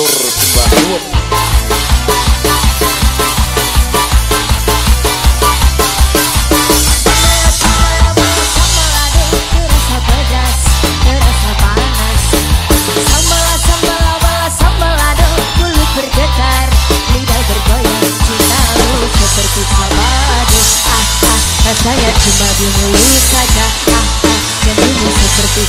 matur sembah nuwun Saya cuma di mulut saja. Ah, ah, seperti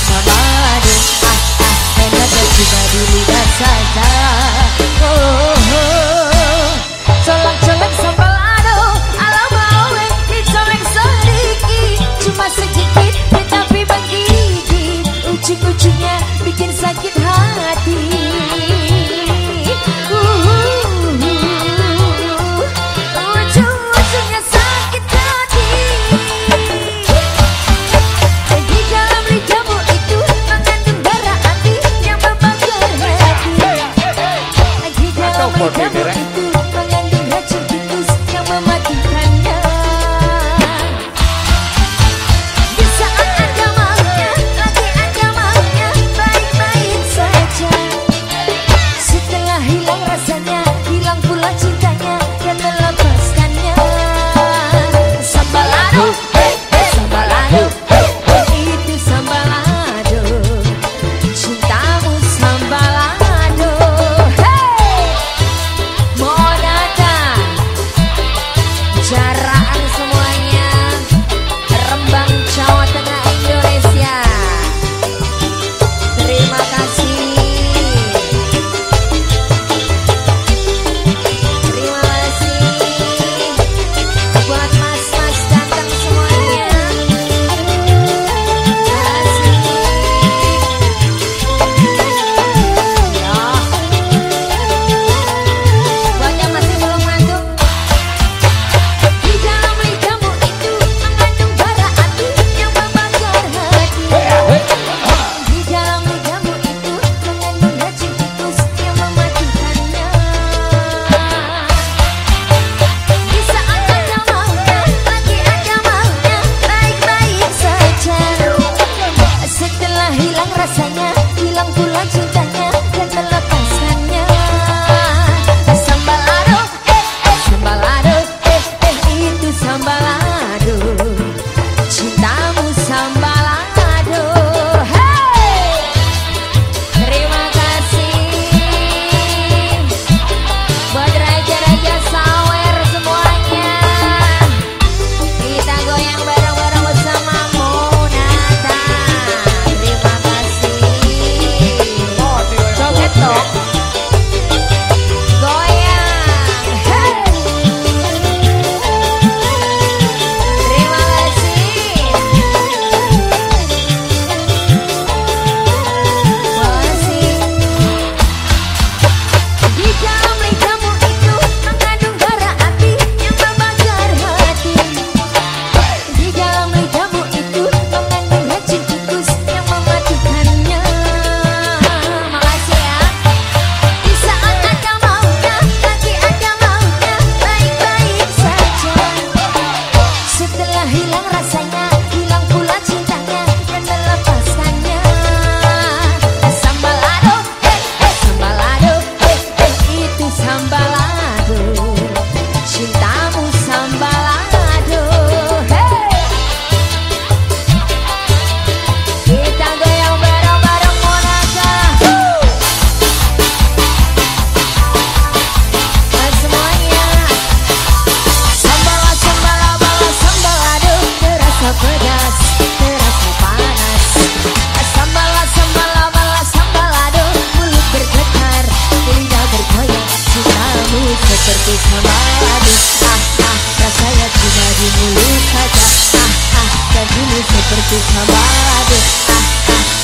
seperti sambal ah ah.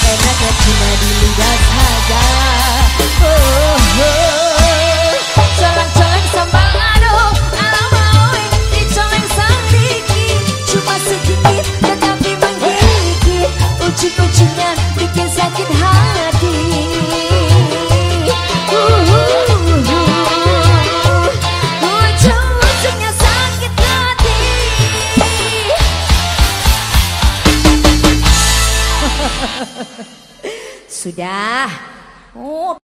Enaknya cuma di lidah saja. Oh. Sudah. Oh.